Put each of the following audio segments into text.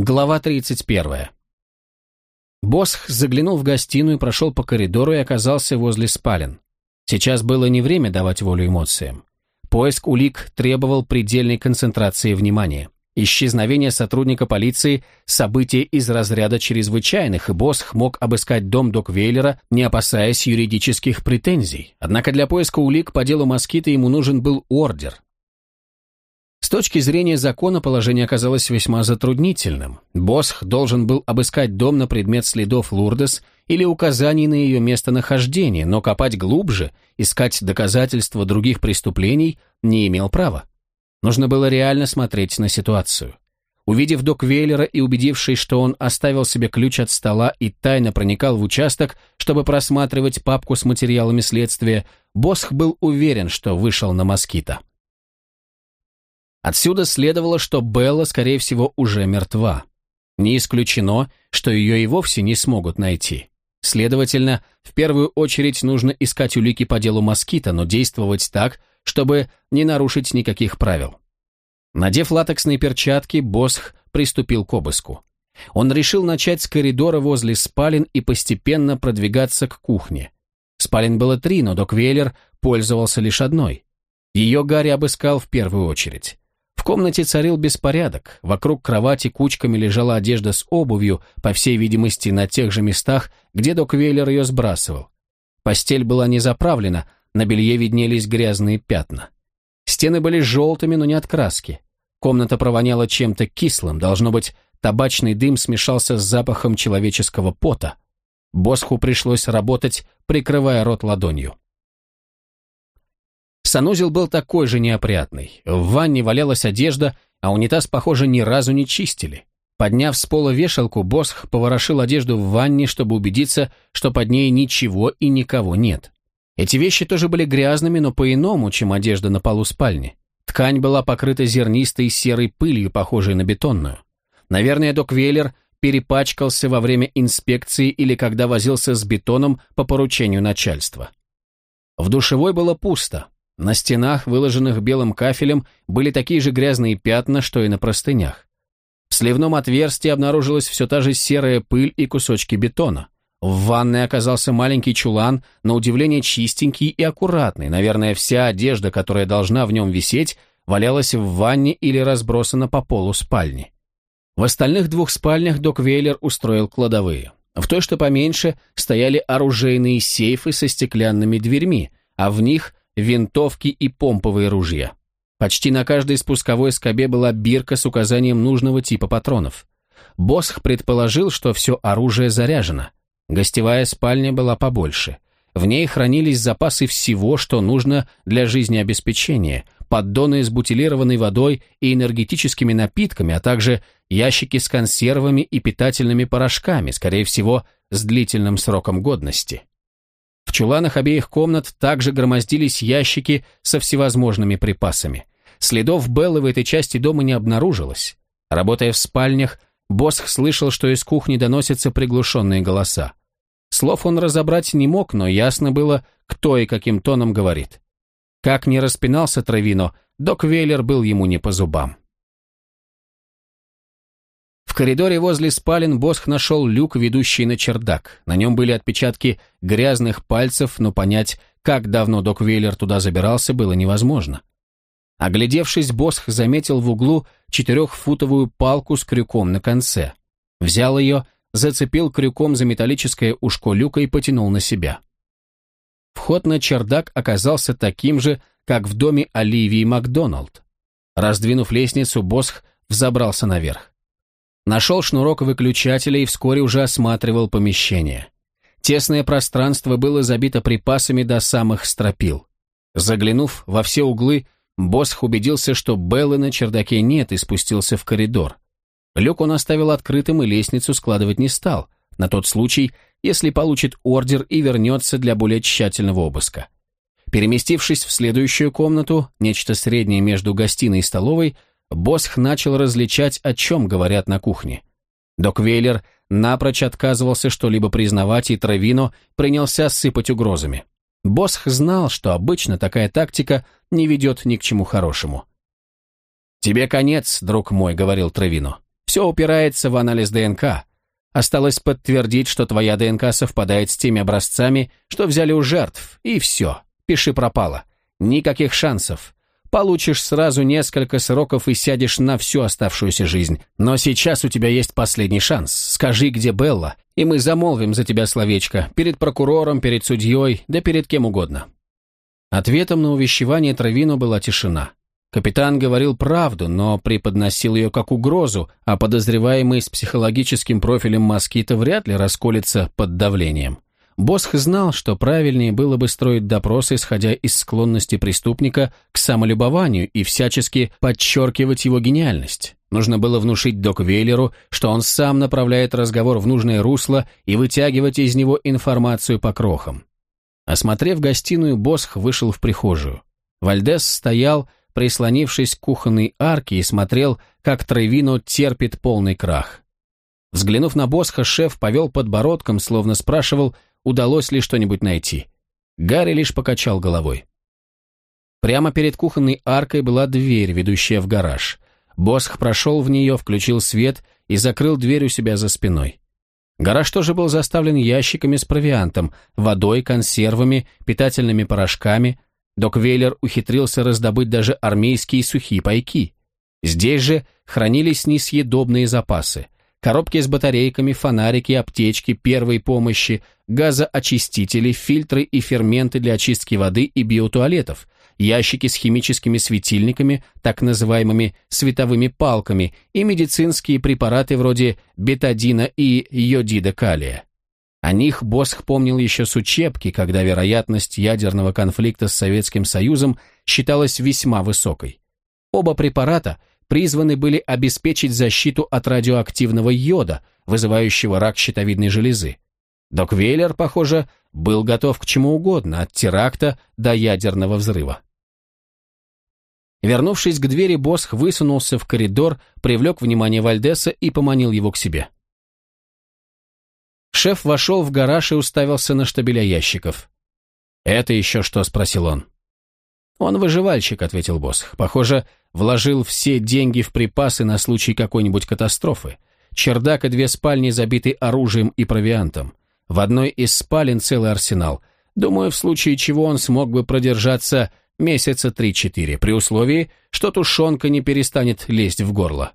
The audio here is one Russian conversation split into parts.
Глава 31. Босх заглянул в гостиную, прошел по коридору и оказался возле спален. Сейчас было не время давать волю эмоциям. Поиск улик требовал предельной концентрации внимания. Исчезновение сотрудника полиции – событие из разряда чрезвычайных, и Босх мог обыскать дом Доквейлера, не опасаясь юридических претензий. Однако для поиска улик по делу Москита ему нужен был ордер, с точки зрения закона положение оказалось весьма затруднительным. Босх должен был обыскать дом на предмет следов Лурдес или указаний на ее местонахождение, но копать глубже, искать доказательства других преступлений не имел права. Нужно было реально смотреть на ситуацию. Увидев док Вейлера и убедившись, что он оставил себе ключ от стола и тайно проникал в участок, чтобы просматривать папку с материалами следствия, Босх был уверен, что вышел на москита. Отсюда следовало, что Белла, скорее всего, уже мертва. Не исключено, что ее и вовсе не смогут найти. Следовательно, в первую очередь нужно искать улики по делу москита, но действовать так, чтобы не нарушить никаких правил. Надев латексные перчатки, Босх приступил к обыску. Он решил начать с коридора возле спален и постепенно продвигаться к кухне. Спален было три, но док Веллер пользовался лишь одной. Ее Гарри обыскал в первую очередь. Комнате царил беспорядок. Вокруг кровати кучками лежала одежда с обувью, по всей видимости, на тех же местах, где док Вейлер ее сбрасывал. Постель была не заправлена, на белье виднелись грязные пятна. Стены были желтыми, но не от краски. Комната провоняла чем-то кислым, должно быть, табачный дым смешался с запахом человеческого пота. Босху пришлось работать, прикрывая рот ладонью. Санузел был такой же неопрятный. В ванне валялась одежда, а унитаз, похоже, ни разу не чистили. Подняв с пола вешалку, Босх поворошил одежду в ванне, чтобы убедиться, что под ней ничего и никого нет. Эти вещи тоже были грязными, но по-иному, чем одежда на полу спальни. Ткань была покрыта зернистой серой пылью, похожей на бетонную. Наверное, док Веллер перепачкался во время инспекции или когда возился с бетоном по поручению начальства. В душевой было пусто, на стенах, выложенных белым кафелем, были такие же грязные пятна, что и на простынях. В сливном отверстии обнаружилась все та же серая пыль и кусочки бетона. В ванной оказался маленький чулан, на удивление чистенький и аккуратный. Наверное, вся одежда, которая должна в нем висеть, валялась в ванне или разбросана по полу спальни. В остальных двух спальнях док Вейлер устроил кладовые. В той, что поменьше, стояли оружейные сейфы со стеклянными дверьми, а в них винтовки и помповые ружья. Почти на каждой спусковой скобе была бирка с указанием нужного типа патронов. Босх предположил, что все оружие заряжено. Гостевая спальня была побольше. В ней хранились запасы всего, что нужно для жизнеобеспечения, поддоны с бутилированной водой и энергетическими напитками, а также ящики с консервами и питательными порошками, скорее всего, с длительным сроком годности. В чуланах обеих комнат также громоздились ящики со всевозможными припасами. Следов Беллы в этой части дома не обнаружилось. Работая в спальнях, Босх слышал, что из кухни доносятся приглушенные голоса. Слов он разобрать не мог, но ясно было, кто и каким тоном говорит. Как ни распинался Травино, док Вейлер был ему не по зубам коридоре возле спален Босх нашел люк, ведущий на чердак. На нем были отпечатки грязных пальцев, но понять, как давно док Вейлер туда забирался, было невозможно. Оглядевшись, Босх заметил в углу четырехфутовую палку с крюком на конце. Взял ее, зацепил крюком за металлическое ушко люка и потянул на себя. Вход на чердак оказался таким же, как в доме Оливии Макдоналд. Раздвинув лестницу, Босх взобрался наверх. Нашел шнурок выключателя и вскоре уже осматривал помещение. Тесное пространство было забито припасами до самых стропил. Заглянув во все углы, Босх убедился, что Беллы на чердаке нет и спустился в коридор. Люк он оставил открытым и лестницу складывать не стал, на тот случай, если получит ордер и вернется для более тщательного обыска. Переместившись в следующую комнату, нечто среднее между гостиной и столовой, Босх начал различать, о чем говорят на кухне. Док Вейлер напрочь отказывался что-либо признавать, и Травино принялся сыпать угрозами. Босх знал, что обычно такая тактика не ведет ни к чему хорошему. «Тебе конец, друг мой», — говорил Травино. Все упирается в анализ ДНК. Осталось подтвердить, что твоя ДНК совпадает с теми образцами, что взяли у жертв, и все. Пиши пропало. Никаких шансов. Получишь сразу несколько сроков и сядешь на всю оставшуюся жизнь. Но сейчас у тебя есть последний шанс. Скажи, где Белла, и мы замолвим за тебя словечко. Перед прокурором, перед судьей, да перед кем угодно». Ответом на увещевание Травину была тишина. Капитан говорил правду, но преподносил ее как угрозу, а подозреваемый с психологическим профилем москита вряд ли расколется под давлением. Босх знал, что правильнее было бы строить допросы, исходя из склонности преступника к самолюбованию и всячески подчеркивать его гениальность. Нужно было внушить док Вейлеру, что он сам направляет разговор в нужное русло и вытягивать из него информацию по крохам. Осмотрев гостиную, Босх вышел в прихожую. Вальдес стоял, прислонившись к кухонной арке, и смотрел, как Тревино терпит полный крах. Взглянув на Босха, шеф повел подбородком, словно спрашивал – удалось ли что-нибудь найти. Гарри лишь покачал головой. Прямо перед кухонной аркой была дверь, ведущая в гараж. Босх прошел в нее, включил свет и закрыл дверь у себя за спиной. Гараж тоже был заставлен ящиками с провиантом, водой, консервами, питательными порошками. Док Вейлер ухитрился раздобыть даже армейские сухие пайки. Здесь же хранились несъедобные запасы – коробки с батарейками, фонарики, аптечки, первой помощи, газоочистители, фильтры и ферменты для очистки воды и биотуалетов, ящики с химическими светильниками, так называемыми световыми палками и медицинские препараты вроде бетадина и йодида калия. О них Босх помнил еще с учебки, когда вероятность ядерного конфликта с Советским Союзом считалась весьма высокой. Оба препарата призваны были обеспечить защиту от радиоактивного йода, вызывающего рак щитовидной железы. Док Вейлер, похоже, был готов к чему угодно, от теракта до ядерного взрыва. Вернувшись к двери, Босх высунулся в коридор, привлек внимание Вальдеса и поманил его к себе. Шеф вошел в гараж и уставился на штабеля ящиков. «Это еще что?» – спросил он. «Он выживальщик», — ответил босс. «Похоже, вложил все деньги в припасы на случай какой-нибудь катастрофы. Чердак и две спальни забиты оружием и провиантом. В одной из спален целый арсенал. Думаю, в случае чего он смог бы продержаться месяца три-четыре, при условии, что тушенка не перестанет лезть в горло.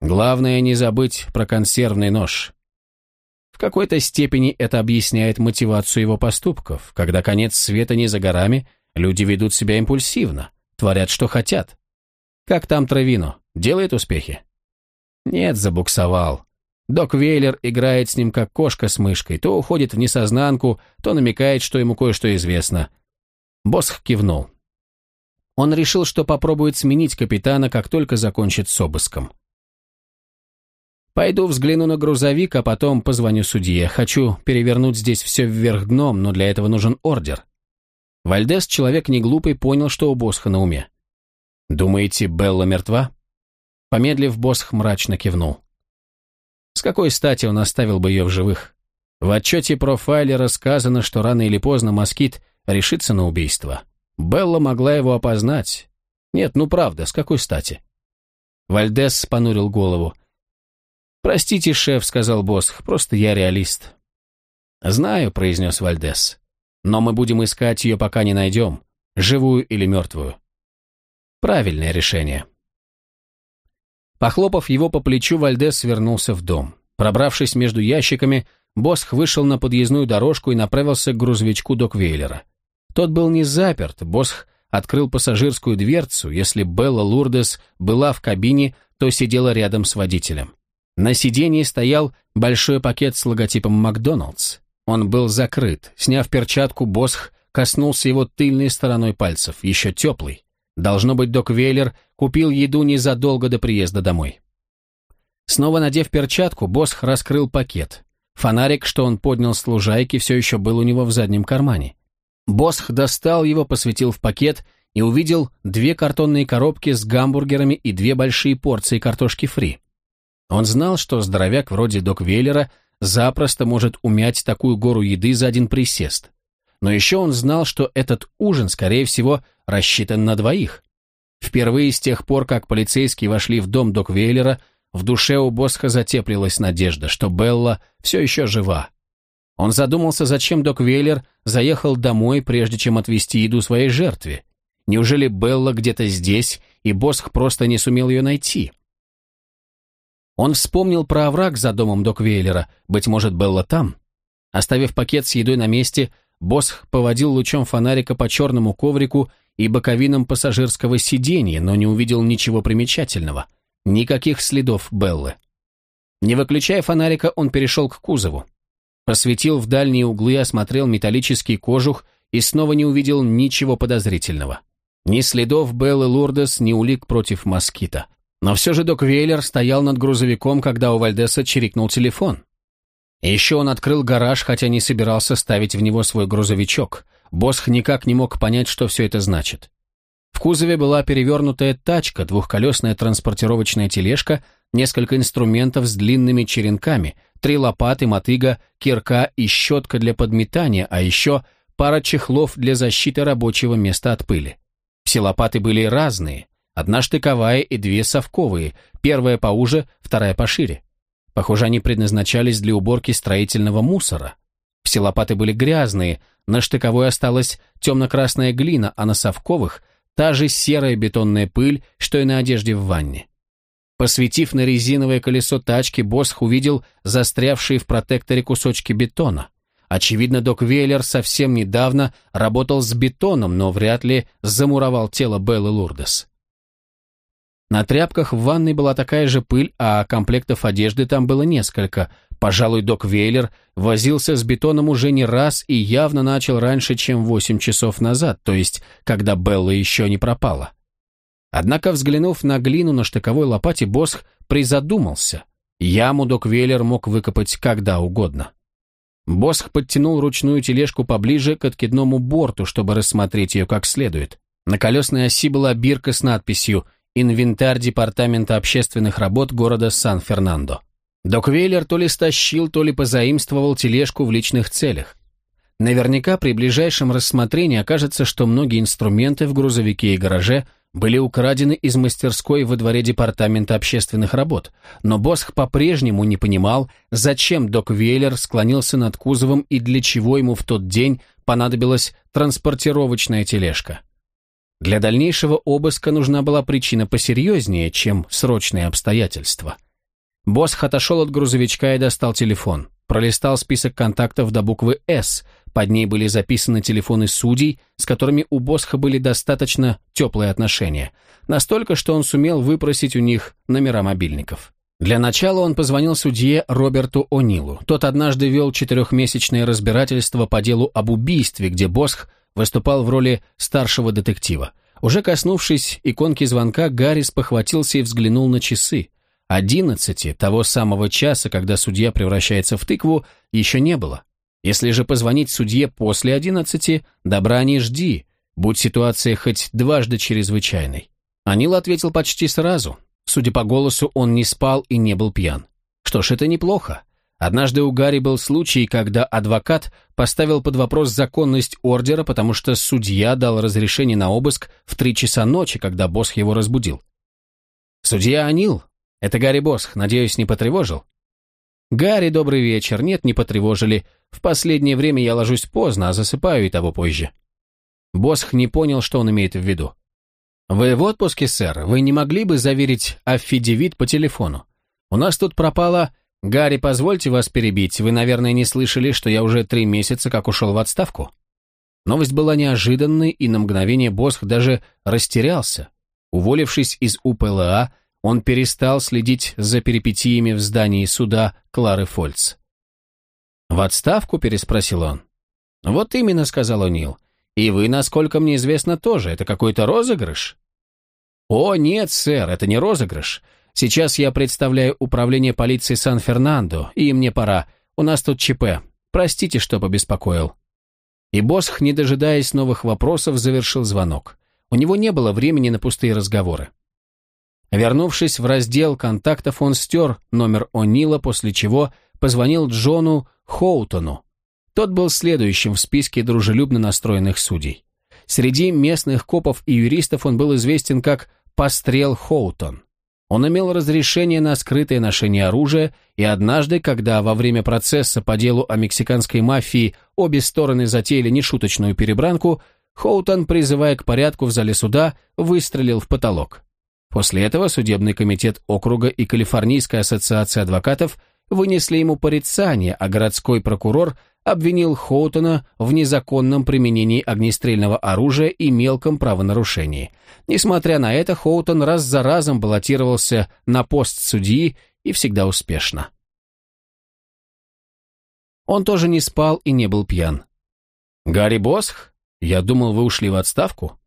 Главное не забыть про консервный нож. В какой-то степени это объясняет мотивацию его поступков. Когда конец света не за горами — Люди ведут себя импульсивно, творят, что хотят. Как там Травино? Делает успехи? Нет, забуксовал. Док Вейлер играет с ним как кошка с мышкой, то уходит в несознанку, то намекает, что ему кое-что известно. Босх кивнул. Он решил, что попробует сменить капитана, как только закончит с обыском. Пойду взгляну на грузовик, а потом позвоню судье. Хочу перевернуть здесь все вверх дном, но для этого нужен ордер. Вальдес, человек не глупый, понял, что у Босха на уме. «Думаете, Белла мертва?» Помедлив, Босх мрачно кивнул. С какой стати он оставил бы ее в живых? В отчете профайлера сказано, что рано или поздно москит решится на убийство. Белла могла его опознать. Нет, ну правда, с какой стати? Вальдес понурил голову. «Простите, шеф», — сказал Босх, — «просто я реалист». «Знаю», — произнес Вальдес. Но мы будем искать ее, пока не найдем, живую или мертвую. Правильное решение. Похлопав его по плечу, Вальдес вернулся в дом. Пробравшись между ящиками, Босх вышел на подъездную дорожку и направился к грузовичку Доквейлера. Тот был не заперт, Босх открыл пассажирскую дверцу, если Белла Лурдес была в кабине, то сидела рядом с водителем. На сиденье стоял большой пакет с логотипом «Макдоналдс». Он был закрыт. Сняв перчатку, Босх коснулся его тыльной стороной пальцев, еще теплый. Должно быть, док Вейлер купил еду незадолго до приезда домой. Снова надев перчатку, Босх раскрыл пакет. Фонарик, что он поднял с лужайки, все еще был у него в заднем кармане. Босх достал его, посветил в пакет и увидел две картонные коробки с гамбургерами и две большие порции картошки фри. Он знал, что здоровяк вроде док Вейлера запросто может умять такую гору еды за один присест. Но еще он знал, что этот ужин, скорее всего, рассчитан на двоих. Впервые с тех пор, как полицейские вошли в дом Доквейлера, в душе у Босха затеплилась надежда, что Белла все еще жива. Он задумался, зачем док Веллер заехал домой, прежде чем отвезти еду своей жертве. Неужели Белла где-то здесь, и Босх просто не сумел ее найти? Он вспомнил про овраг за домом док Вейлера, быть может, Белла там. Оставив пакет с едой на месте, Босх поводил лучом фонарика по черному коврику и боковинам пассажирского сиденья, но не увидел ничего примечательного. Никаких следов Беллы. Не выключая фонарика, он перешел к кузову. Посветил в дальние углы, осмотрел металлический кожух и снова не увидел ничего подозрительного. Ни следов Беллы Лурдес, ни улик против москита. Но все же док Вейлер стоял над грузовиком, когда у Вальдеса чирикнул телефон. еще он открыл гараж, хотя не собирался ставить в него свой грузовичок. Босх никак не мог понять, что все это значит. В кузове была перевернутая тачка, двухколесная транспортировочная тележка, несколько инструментов с длинными черенками, три лопаты, мотыга, кирка и щетка для подметания, а еще пара чехлов для защиты рабочего места от пыли. Все лопаты были разные, одна штыковая и две совковые, первая поуже, вторая пошире. Похоже, они предназначались для уборки строительного мусора. Все лопаты были грязные, на штыковой осталась темно-красная глина, а на совковых – та же серая бетонная пыль, что и на одежде в ванне. Посветив на резиновое колесо тачки, Босх увидел застрявшие в протекторе кусочки бетона. Очевидно, док Вейлер совсем недавно работал с бетоном, но вряд ли замуровал тело Беллы Лурдес. На тряпках в ванной была такая же пыль, а комплектов одежды там было несколько. Пожалуй, док Вейлер возился с бетоном уже не раз и явно начал раньше, чем восемь часов назад, то есть, когда Белла еще не пропала. Однако, взглянув на глину на штыковой лопате, Босх призадумался. Яму док Вейлер мог выкопать когда угодно. Босх подтянул ручную тележку поближе к откидному борту, чтобы рассмотреть ее как следует. На колесной оси была бирка с надписью «Инвентарь» инвентарь Департамента общественных работ города Сан-Фернандо. Док Вейлер то ли стащил, то ли позаимствовал тележку в личных целях. Наверняка при ближайшем рассмотрении окажется, что многие инструменты в грузовике и гараже были украдены из мастерской во дворе Департамента общественных работ, но Босх по-прежнему не понимал, зачем док Вейлер склонился над кузовом и для чего ему в тот день понадобилась транспортировочная тележка. Для дальнейшего обыска нужна была причина посерьезнее, чем срочные обстоятельства. Босх отошел от грузовичка и достал телефон. Пролистал список контактов до буквы «С». Под ней были записаны телефоны судей, с которыми у Босха были достаточно теплые отношения. Настолько, что он сумел выпросить у них номера мобильников. Для начала он позвонил судье Роберту О'Нилу. Тот однажды вел четырехмесячное разбирательство по делу об убийстве, где Босх выступал в роли старшего детектива. Уже коснувшись иконки звонка, Гаррис похватился и взглянул на часы. Одиннадцати, того самого часа, когда судья превращается в тыкву, еще не было. Если же позвонить судье после одиннадцати, добра не жди, будь ситуация хоть дважды чрезвычайной. Анил ответил почти сразу. Судя по голосу, он не спал и не был пьян. Что ж, это неплохо. Однажды у Гарри был случай, когда адвокат поставил под вопрос законность ордера, потому что судья дал разрешение на обыск в три часа ночи, когда Босх его разбудил. «Судья Анил, это Гарри Босх, надеюсь, не потревожил?» «Гарри, добрый вечер. Нет, не потревожили. В последнее время я ложусь поздно, а засыпаю и того позже». Босх не понял, что он имеет в виду. «Вы в отпуске, сэр? Вы не могли бы заверить аффидевит по телефону? У нас тут пропала «Гарри, позвольте вас перебить. Вы, наверное, не слышали, что я уже три месяца как ушел в отставку?» Новость была неожиданной, и на мгновение Босх даже растерялся. Уволившись из УПЛА, он перестал следить за перипетиями в здании суда Клары Фольц. «В отставку?» – переспросил он. «Вот именно», – сказал О'Нил. «И вы, насколько мне известно, тоже. Это какой-то розыгрыш?» «О, нет, сэр, это не розыгрыш. Сейчас я представляю управление полиции Сан-Фернандо, и мне пора. У нас тут ЧП. Простите, что побеспокоил». И Босх, не дожидаясь новых вопросов, завершил звонок. У него не было времени на пустые разговоры. Вернувшись в раздел контактов, он стер номер О'Нила, после чего позвонил Джону Хоутону. Тот был следующим в списке дружелюбно настроенных судей. Среди местных копов и юристов он был известен как «Пострел Хоутон». Он имел разрешение на скрытое ношение оружия, и однажды, когда во время процесса по делу о мексиканской мафии обе стороны затеяли нешуточную перебранку, Хоутон, призывая к порядку в зале суда, выстрелил в потолок. После этого судебный комитет округа и Калифорнийская ассоциация адвокатов вынесли ему порицание, а городской прокурор обвинил Хоутона в незаконном применении огнестрельного оружия и мелком правонарушении. Несмотря на это, Хоутон раз за разом баллотировался на пост судьи и всегда успешно. Он тоже не спал и не был пьян. «Гарри Босх? Я думал, вы ушли в отставку?»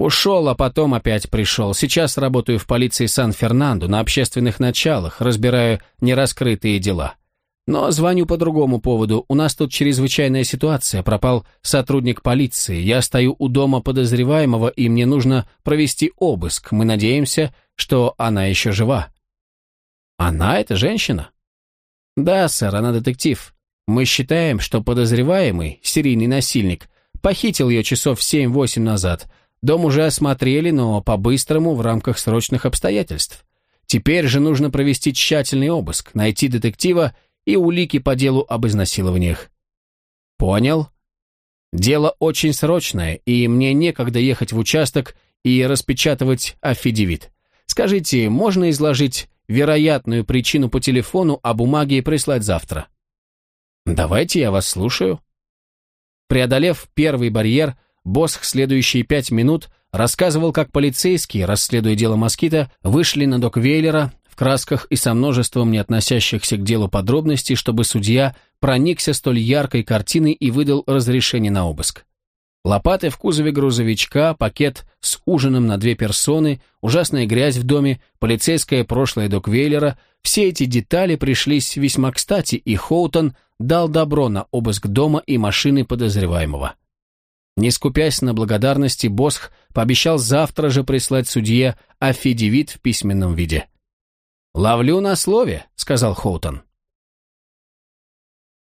«Ушел, а потом опять пришел. Сейчас работаю в полиции Сан-Фернандо на общественных началах, разбираю нераскрытые дела. Но звоню по другому поводу. У нас тут чрезвычайная ситуация. Пропал сотрудник полиции. Я стою у дома подозреваемого, и мне нужно провести обыск. Мы надеемся, что она еще жива. Она это женщина? Да, сэр, она детектив. Мы считаем, что подозреваемый, серийный насильник, похитил ее часов 7-8 назад. Дом уже осмотрели, но по-быстрому в рамках срочных обстоятельств. Теперь же нужно провести тщательный обыск, найти детектива и улики по делу об изнасилованиях. Понял? Дело очень срочное, и мне некогда ехать в участок и распечатывать аффидевит. Скажите, можно изложить вероятную причину по телефону, а бумаги прислать завтра? Давайте, я вас слушаю. Преодолев первый барьер, Босх следующие пять минут рассказывал, как полицейские, расследуя дело москита, вышли на док Вейлера, красках и со множеством не относящихся к делу подробностей, чтобы судья проникся столь яркой картиной и выдал разрешение на обыск. Лопаты в кузове грузовичка, пакет с ужином на две персоны, ужасная грязь в доме, полицейское прошлое Доквейлера – все эти детали пришлись весьма кстати, и Хоутон дал добро на обыск дома и машины подозреваемого. Не скупясь на благодарности, Босх пообещал завтра же прислать судье афидевит в письменном виде. «Ловлю на слове», — сказал Хоутон.